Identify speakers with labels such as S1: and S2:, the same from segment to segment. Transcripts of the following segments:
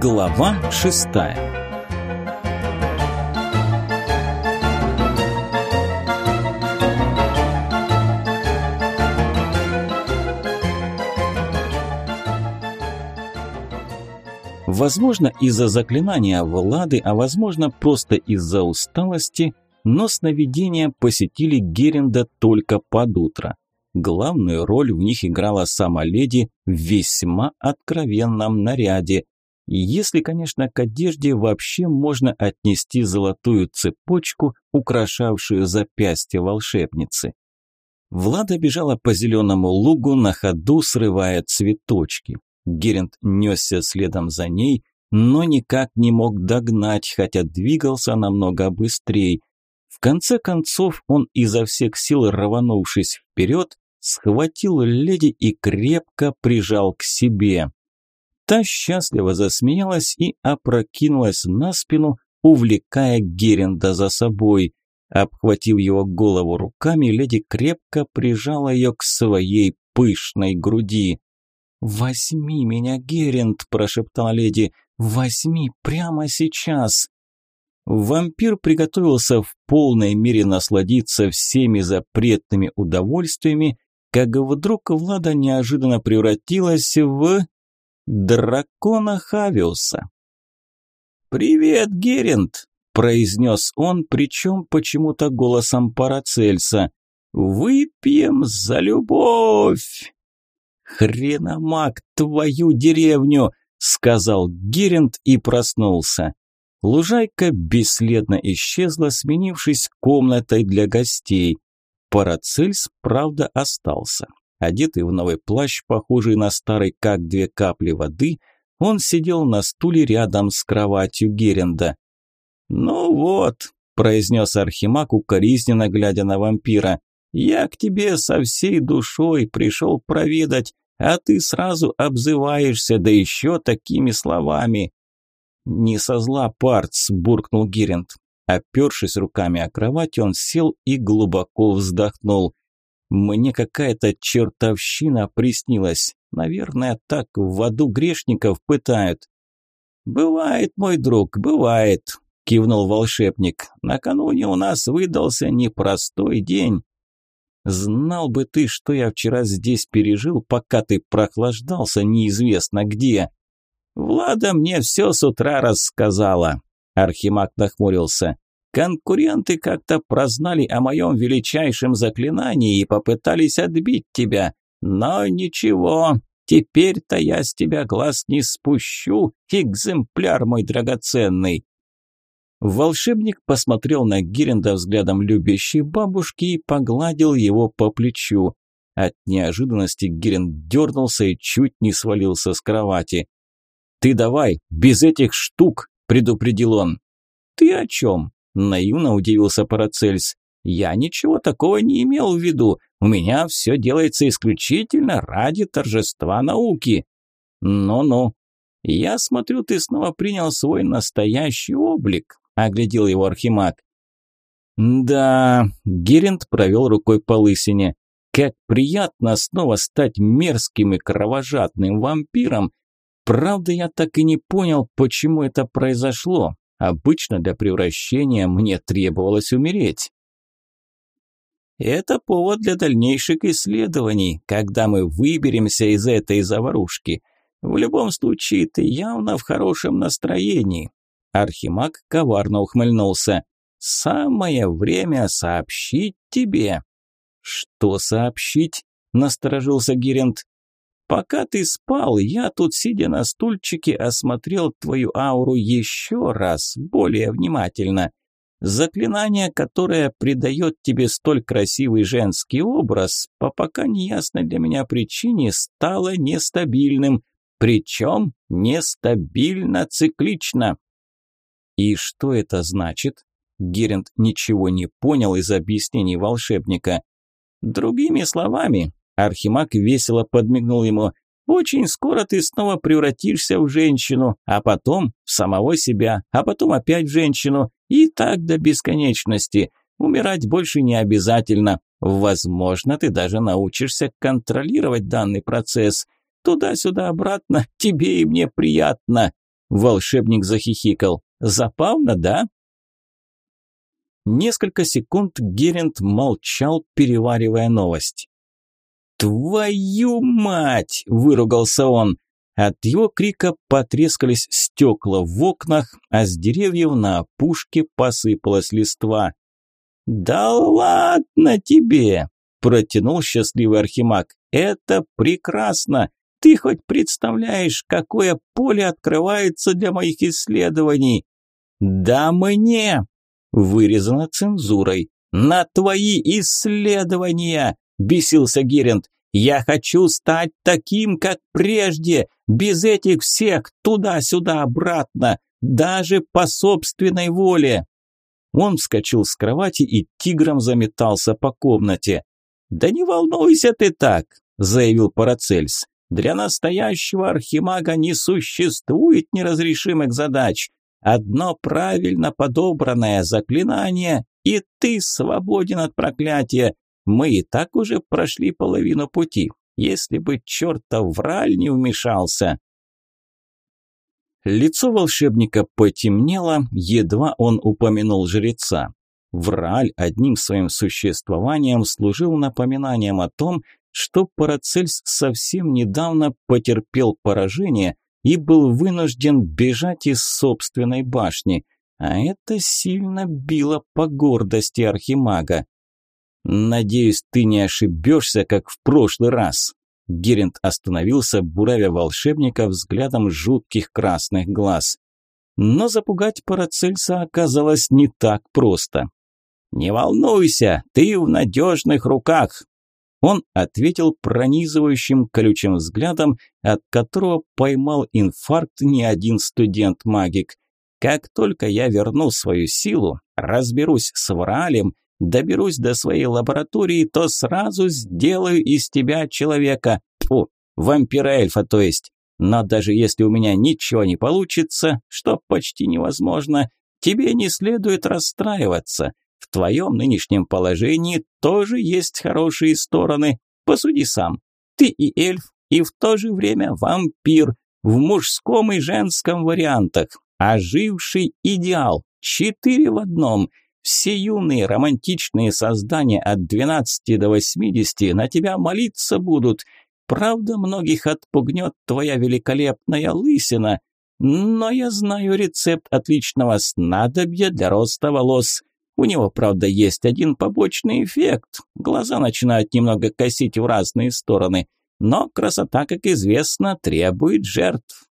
S1: Глава шестая Возможно, из-за заклинания Влады, а возможно, просто из-за усталости, но сновидения посетили Геренда только под утро. Главную роль в них играла сама леди в весьма откровенном наряде. Если, конечно, к одежде вообще можно отнести золотую цепочку, украшавшую запястье волшебницы. Влада бежала по зеленому лугу, на ходу срывая цветочки. Геринд несся следом за ней, но никак не мог догнать, хотя двигался намного быстрее. В конце концов он изо всех сил рванувшись вперед, схватил леди и крепко прижал к себе. Та счастливо засмеялась и опрокинулась на спину, увлекая Геренда за собой. Обхватив его голову руками, леди крепко прижала ее к своей пышной груди. «Возьми меня, Геринд!» – прошептала леди. «Возьми прямо сейчас!» Вампир приготовился в полной мере насладиться всеми запретными удовольствиями как вдруг Влада неожиданно превратилась в дракона Хавиуса. «Привет, Герент!» – произнес он, причем почему-то голосом Парацельса. «Выпьем за любовь!» «Хреномаг, твою деревню!» – сказал Герент и проснулся. Лужайка бесследно исчезла, сменившись комнатой для гостей. Парацельс, правда, остался. Одетый в новый плащ, похожий на старый, как две капли воды, он сидел на стуле рядом с кроватью Геренда. «Ну вот», – произнес Архимаг, укоризненно глядя на вампира, – «я к тебе со всей душой пришел проведать, а ты сразу обзываешься, да еще такими словами». «Не со зла, парц», – буркнул Геренд. Опершись руками о кровать, он сел и глубоко вздохнул. «Мне какая-то чертовщина приснилась. Наверное, так в аду грешников пытают». «Бывает, мой друг, бывает», – кивнул волшебник. «Накануне у нас выдался непростой день». «Знал бы ты, что я вчера здесь пережил, пока ты прохлаждался неизвестно где». «Влада мне все с утра рассказала», Архимаг нахмурился. «Конкуренты как-то прознали о моем величайшем заклинании и попытались отбить тебя. Но ничего, теперь-то я с тебя глаз не спущу, экземпляр мой драгоценный». Волшебник посмотрел на Гиренда взглядом любящей бабушки и погладил его по плечу. От неожиданности Гиринд дернулся и чуть не свалился с кровати. «Ты давай, без этих штук!» предупредил он. «Ты о чем?» – наивно удивился Парацельс. «Я ничего такого не имел в виду. У меня все делается исключительно ради торжества науки». «Ну-ну». «Я смотрю, ты снова принял свой настоящий облик», – оглядел его Архимаг. «Да», – Геринд провел рукой по лысине. «Как приятно снова стать мерзким и кровожадным вампиром, Правда, я так и не понял, почему это произошло. Обычно для превращения мне требовалось умереть. Это повод для дальнейших исследований, когда мы выберемся из этой заварушки. В любом случае, ты явно в хорошем настроении. Архимаг коварно ухмыльнулся. Самое время сообщить тебе. Что сообщить? Насторожился Гирент. Пока ты спал, я тут, сидя на стульчике, осмотрел твою ауру еще раз, более внимательно. Заклинание, которое придает тебе столь красивый женский образ, по пока неясной для меня причине, стало нестабильным, причем нестабильно циклично. И что это значит? Герент ничего не понял из объяснений волшебника. Другими словами, Архимаг весело подмигнул ему. «Очень скоро ты снова превратишься в женщину, а потом в самого себя, а потом опять в женщину, и так до бесконечности. Умирать больше не обязательно. Возможно, ты даже научишься контролировать данный процесс. Туда-сюда, обратно, тебе и мне приятно». Волшебник захихикал. Запавно, да? Несколько секунд Герент молчал, переваривая новость. «Твою мать!» – выругался он. От его крика потрескались стекла в окнах, а с деревьев на опушке посыпалась листва. «Да ладно тебе!» – протянул счастливый архимаг. «Это прекрасно! Ты хоть представляешь, какое поле открывается для моих исследований?» «Да мне!» – вырезано цензурой. «На твои исследования!» – бесился Герент. «Я хочу стать таким, как прежде, без этих всех туда-сюда обратно, даже по собственной воле!» Он вскочил с кровати и тигром заметался по комнате. «Да не волнуйся ты так», – заявил Парацельс. «Для настоящего архимага не существует неразрешимых задач. Одно правильно подобранное заклинание, и ты свободен от проклятия. Мы и так уже прошли половину пути, если бы чертов враль не вмешался». Лицо волшебника потемнело, едва он упомянул жреца. Врааль одним своим существованием служил напоминанием о том, что Парацельс совсем недавно потерпел поражение и был вынужден бежать из собственной башни, а это сильно било по гордости архимага. «Надеюсь, ты не ошибешься, как в прошлый раз», Герент остановился, буравя волшебника взглядом жутких красных глаз. Но запугать Парацельса оказалось не так просто. «Не волнуйся, ты в надежных руках!» Он ответил пронизывающим колючим взглядом, от которого поймал инфаркт не один студент-магик. «Как только я верну свою силу, разберусь с Вралем доберусь до своей лаборатории, то сразу сделаю из тебя человека. Фу, вампира-эльфа, то есть. Но даже если у меня ничего не получится, что почти невозможно, тебе не следует расстраиваться. В твоем нынешнем положении тоже есть хорошие стороны. Посуди сам. Ты и эльф, и в то же время вампир. В мужском и женском вариантах. Оживший идеал. Четыре в одном – все юные романтичные создания от 12 до 80 на тебя молиться будут. Правда, многих отпугнет твоя великолепная лысина, но я знаю рецепт отличного снадобья для роста волос. У него, правда, есть один побочный эффект. Глаза начинают немного косить в разные стороны. Но красота, как известно, требует жертв.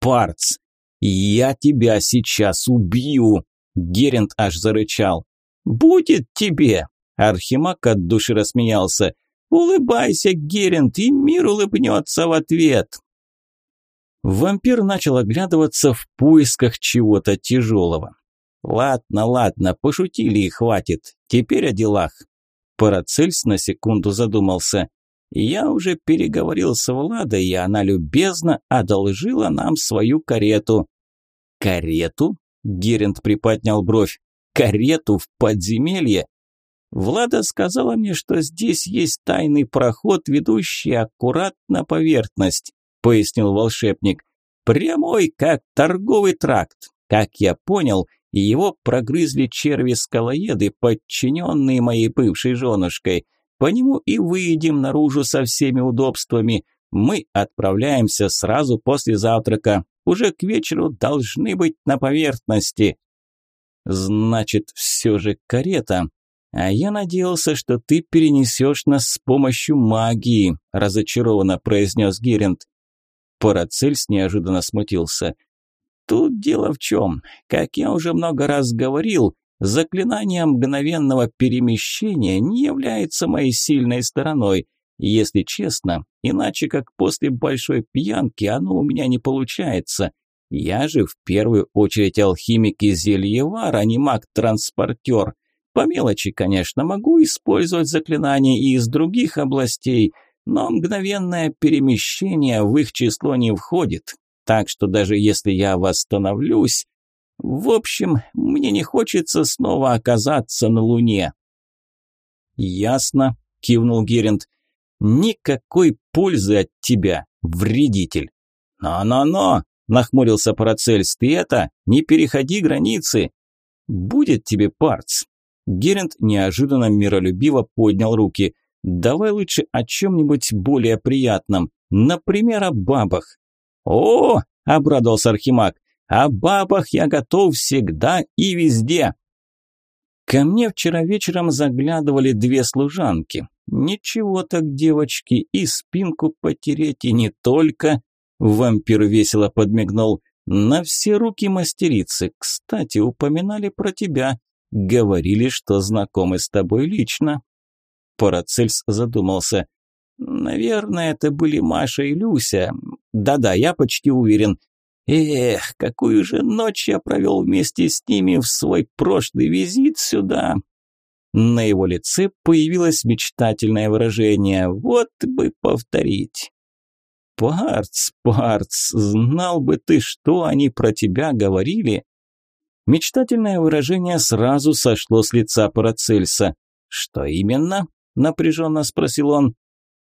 S1: Парц, я тебя сейчас убью, Герент аж зарычал. «Будет тебе!» Архимаг от души рассмеялся. «Улыбайся, Герент, и мир улыбнется в ответ!» Вампир начал оглядываться в поисках чего-то тяжелого. «Ладно, ладно, пошутили и хватит. Теперь о делах». Парацельс на секунду задумался. «Я уже переговорил с Владой, и она любезно одолжила нам свою карету». «Карету?» Герент приподнял бровь. «Карету в подземелье?» Влада сказала мне, что здесь есть тайный проход, ведущий аккурат на поверхность, пояснил волшебник. Прямой, как торговый тракт. Как я понял, его прогрызли черви-скалоеды, подчиненные моей бывшей женушкой. По нему и выйдем наружу со всеми удобствами. Мы отправляемся сразу после завтрака уже к вечеру должны быть на поверхности. Значит, все же карета. А я надеялся, что ты перенесешь нас с помощью магии, разочарованно произнес Герент. Парацельс неожиданно смутился. Тут дело в чем. Как я уже много раз говорил, заклинание мгновенного перемещения не является моей сильной стороной – если честно, иначе как после большой пьянки оно у меня не получается. Я же в первую очередь алхимик и зельевар, а не маг-транспортер. По мелочи, конечно, могу использовать заклинания и из других областей, но мгновенное перемещение в их число не входит. Так что даже если я восстановлюсь... В общем, мне не хочется снова оказаться на Луне. «Ясно», – кивнул Геринд. Никакой пользы от тебя, вредитель. Но-но-но, нахмурился Парацельс. «Ты это, не переходи границы!» «Будет тебе, Парц!» Герент неожиданно миролюбиво поднял руки. «Давай лучше о чем-нибудь более приятном, например, о бабах». «О!» – обрадовался Архимаг. «О бабах я готов всегда и везде!» Ко мне вчера вечером заглядывали две служанки. Ничего так, девочки, и спинку потереть, и не только. Вампир весело подмигнул. На все руки мастерицы. Кстати, упоминали про тебя. Говорили, что знакомы с тобой лично. Парацельс задумался. Наверное, это были Маша и Люся. Да-да, я почти уверен. Эх, какую же ночь я провел вместе с ними в свой прошлый визит сюда. На его лице появилось мечтательное выражение «Вот бы повторить». «Парц, Парц, знал бы ты, что они про тебя говорили?» Мечтательное выражение сразу сошло с лица Парацельса. «Что именно?» – напряженно спросил он.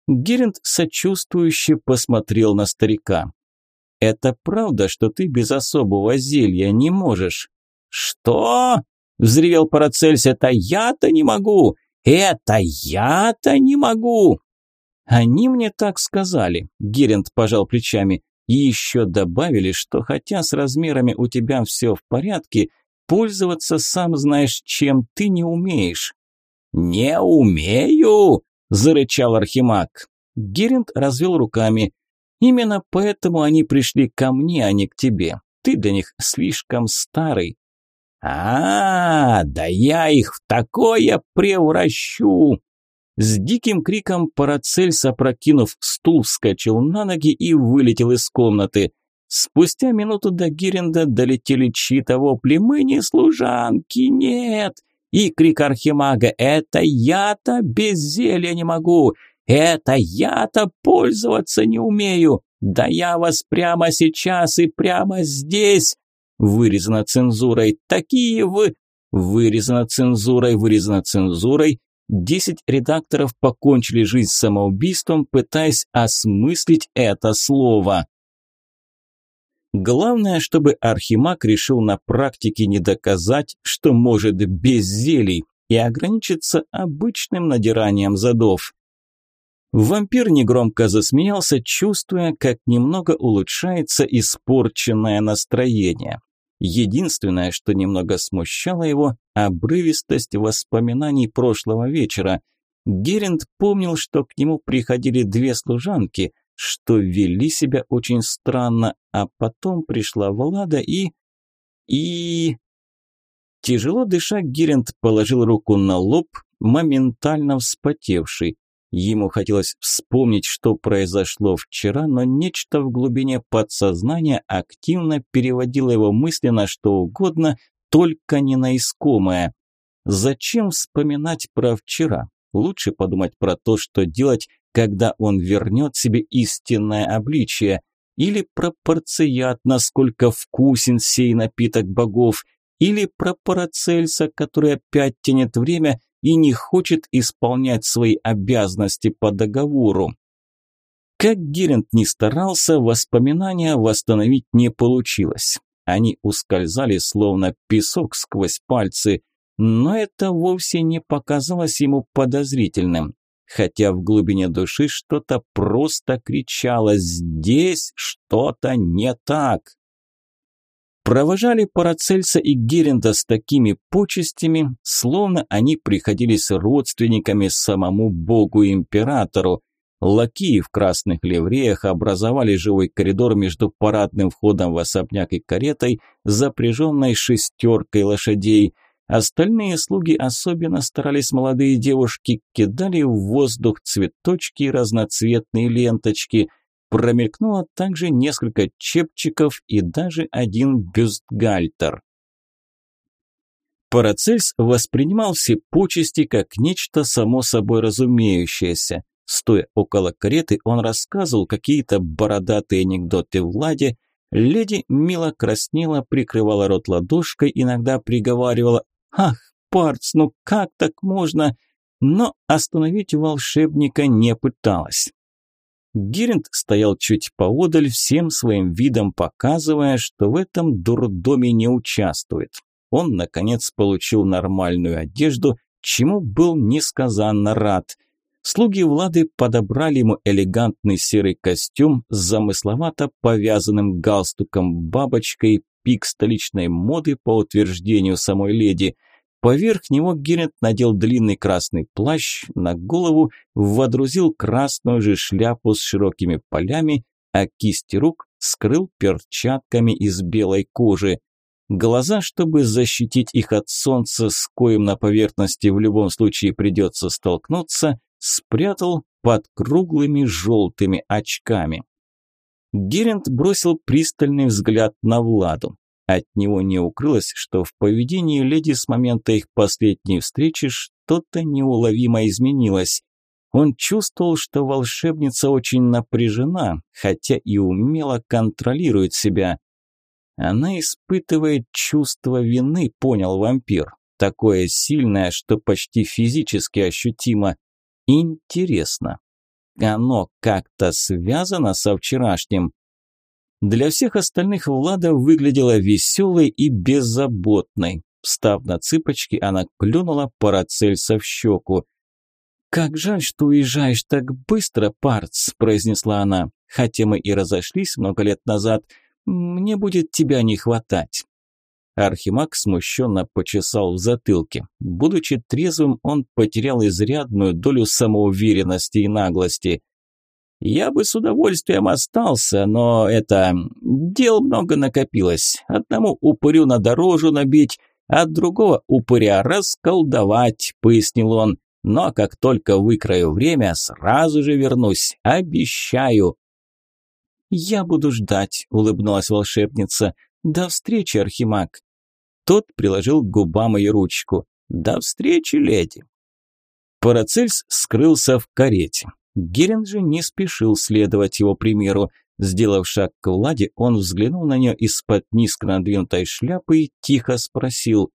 S1: Геринд сочувствующе посмотрел на старика. «Это правда, что ты без особого зелья не можешь?» «Что?» Взревел Парацельс. «Это я-то не могу! Это я-то не могу!» «Они мне так сказали», – Герент пожал плечами. «И еще добавили, что хотя с размерами у тебя все в порядке, пользоваться сам знаешь, чем ты не умеешь». «Не умею!» – зарычал Архимаг. Герент развел руками. «Именно поэтому они пришли ко мне, а не к тебе. Ты для них слишком старый а, да я их в такое превращу!» С диким криком Парацельс, опрокинув стул, вскочил на ноги и вылетел из комнаты. Спустя минуту до Гиренда долетели чьи-то вопли «Мы не служанки, нет!» И крик Архимага «Это я-то без зелья не могу! Это я-то пользоваться не умею! Да я вас прямо сейчас и прямо здесь!» Вырезано цензурой. Такие вы... Вырезано цензурой, вырезано цензурой. Десять редакторов покончили жизнь самоубийством, пытаясь осмыслить это слово. Главное, чтобы Архимаг решил на практике не доказать, что может без зелий, и ограничиться обычным надиранием задов. Вампир негромко засмеялся, чувствуя, как немного улучшается испорченное настроение. Единственное, что немного смущало его – обрывистость воспоминаний прошлого вечера. Геринд помнил, что к нему приходили две служанки, что вели себя очень странно, а потом пришла Влада и... и... Тяжело дыша, Геринд положил руку на лоб, моментально вспотевший. Ему хотелось вспомнить, что произошло вчера, но нечто в глубине подсознания активно переводило его мысли на что угодно, только не на искомое. Зачем вспоминать про вчера? Лучше подумать про то, что делать, когда он вернет себе истинное обличие. Или про порцият, насколько вкусен сей напиток богов. Или про Парацельса, который опять тянет время и не хочет исполнять свои обязанности по договору. Как Герент не старался, воспоминания восстановить не получилось. Они ускользали, словно песок сквозь пальцы, но это вовсе не показалось ему подозрительным. Хотя в глубине души что-то просто кричало «Здесь что-то не так!» Провожали Парацельса и Геренда с такими почестями, словно они приходились родственниками самому богу-императору. Лакеи в красных ливреях образовали живой коридор между парадным входом в особняк и каретой, запряженной шестеркой лошадей. Остальные слуги особенно старались молодые девушки, кидали в воздух цветочки и разноцветные ленточки – Промелькнуло также несколько чепчиков и даже один бюстгальтер. Парацельс воспринимал все почести как нечто само собой разумеющееся. Стоя около кареты, он рассказывал какие-то бородатые анекдоты Владе, леди мило краснела, прикрывала рот ладошкой, иногда приговаривала «Ах, Парц, ну как так можно?» но остановить волшебника не пыталась. Геринд стоял чуть поодаль, всем своим видом показывая, что в этом дурдоме не участвует. Он, наконец, получил нормальную одежду, чему был несказанно рад. Слуги Влады подобрали ему элегантный серый костюм с замысловато повязанным галстуком-бабочкой, пик столичной моды по утверждению самой леди – Поверх него Герент надел длинный красный плащ, на голову водрузил красную же шляпу с широкими полями, а кисти рук скрыл перчатками из белой кожи. Глаза, чтобы защитить их от солнца, с коим на поверхности в любом случае придется столкнуться, спрятал под круглыми желтыми очками. Герент бросил пристальный взгляд на Владу. От него не укрылось, что в поведении леди с момента их последней встречи что-то неуловимо изменилось. Он чувствовал, что волшебница очень напряжена, хотя и умело контролирует себя. Она испытывает чувство вины, понял вампир. Такое сильное, что почти физически ощутимо. Интересно, оно как-то связано со вчерашним? Для всех остальных Влада выглядела веселой и беззаботной. Встав на цыпочки, она клюнула Парацельса в щеку. «Как жаль, что уезжаешь так быстро, Парц», – произнесла она. «Хотя мы и разошлись много лет назад, мне будет тебя не хватать». Архимаг смущенно почесал в затылке. Будучи трезвым, он потерял изрядную долю самоуверенности и наглости. Я бы с удовольствием остался, но это... Дел много накопилось. Одному упырю на дорожу набить, а другого упыря расколдовать, пояснил он. Но как только выкрою время, сразу же вернусь, обещаю. Я буду ждать, улыбнулась волшебница. До встречи, Архимаг. Тот приложил к губам ее ручку. До встречи, леди. Парацельс скрылся в карете. Герин же не спешил следовать его примеру. Сделав шаг к Владе, он взглянул на нее из-под низко надвинутой шляпы и тихо спросил,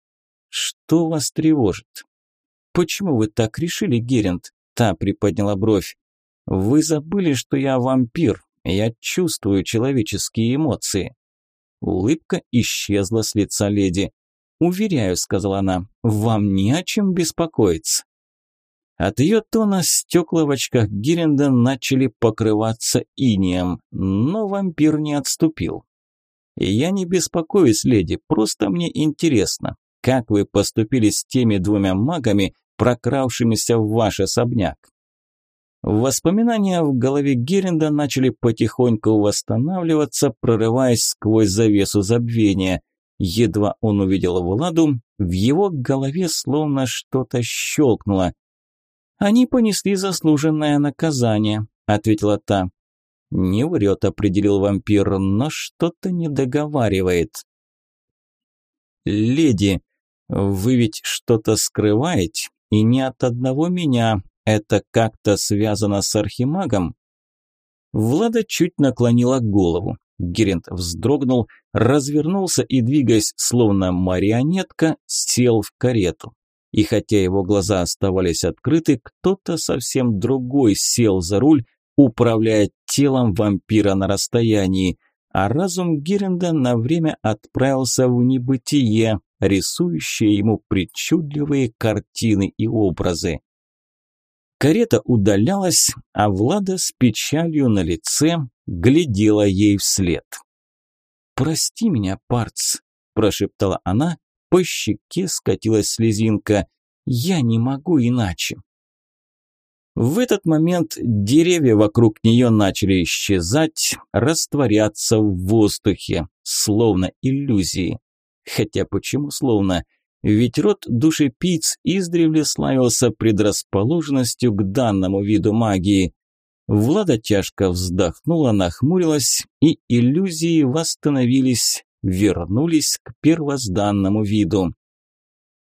S1: «Что вас тревожит?» «Почему вы так решили, Геринд?» Та приподняла бровь. «Вы забыли, что я вампир. Я чувствую человеческие эмоции». Улыбка исчезла с лица леди. «Уверяю», — сказала она, — «вам не о чем беспокоиться». От ее тона стекла в очках Гиренда начали покрываться инием, но вампир не отступил. «Я не беспокоюсь, леди, просто мне интересно, как вы поступили с теми двумя магами, прокравшимися в ваш особняк?» Воспоминания в голове Геренда начали потихоньку восстанавливаться, прорываясь сквозь завесу забвения. Едва он увидел Владу, в его голове словно что-то щелкнуло. «Они понесли заслуженное наказание», – ответила та. «Не врет», – определил вампир, – «но что-то не договаривает». «Леди, вы ведь что-то скрываете, и не от одного меня. Это как-то связано с архимагом?» Влада чуть наклонила голову. Герент вздрогнул, развернулся и, двигаясь словно марионетка, сел в карету и хотя его глаза оставались открыты, кто-то совсем другой сел за руль, управляя телом вампира на расстоянии, а разум Геренда на время отправился в небытие, рисующее ему причудливые картины и образы. Карета удалялась, а Влада с печалью на лице глядела ей вслед. «Прости меня, Парц», – прошептала она по щеке скатилась слезинка. «Я не могу иначе». В этот момент деревья вокруг нее начали исчезать, растворяться в воздухе, словно иллюзии. Хотя почему словно? Ведь род душепиц издревле славился предрасположенностью к данному виду магии. Влада тяжко вздохнула, нахмурилась, и иллюзии восстановились, вернулись к первозданному виду.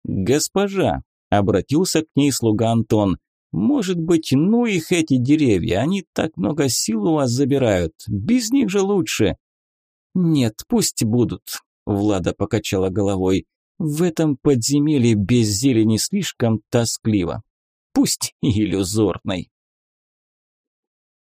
S1: «Госпожа», – обратился к ней слуга Антон, – «может быть, ну их эти деревья, они так много сил у вас забирают, без них же лучше». «Нет, пусть будут», – Влада покачала головой, – «в этом подземелье без зелени слишком тоскливо, пусть и иллюзорной».